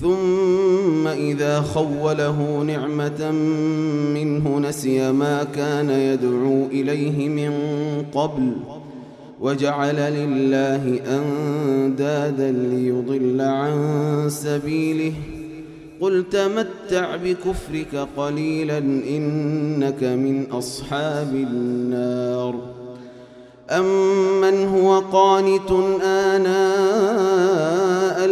ثم إذا خوله نعمة منه نسي ما كان يدعو إليه من قبل وجعل لله أندادا ليضل عن سبيله. قل تمتع بكفرك قليلا إنك من أصحاب النار. أمن هو قانت آناء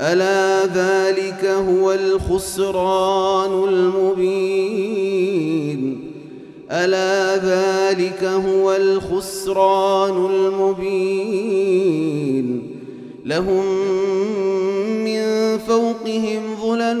ألا ذلك هو الخسران المبين؟ ألا ذلك هو الخسران المبين؟ لهم من فوقهم ظلل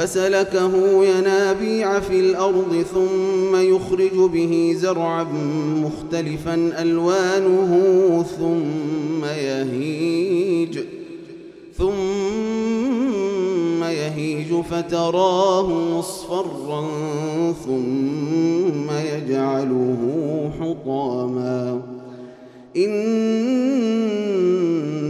فسلكه ينابيع في الأرض ثم يخرج به زرعا مختلفا ألوانه ثم يهيج ثم يهيج فتراه مصفرا ثم يجعله حطاما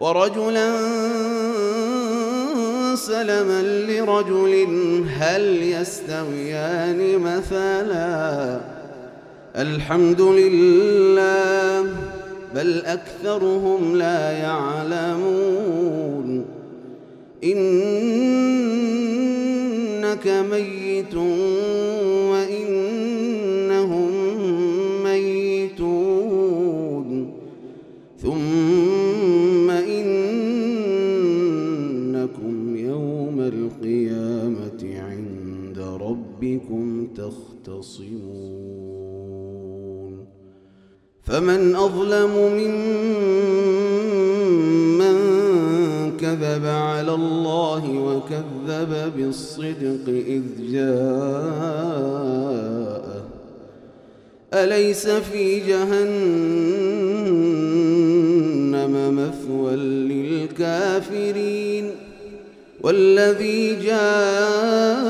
ورجلا سلما لرجل هل يستويان مثلا الحمد لله بل أكثرهم لا يعلمون. إنك ميت أظلم ممن كذب على الله وكذب بالصدق إذ جاءه. أليس في جهنم مثوى للكافرين؟ والذي جاء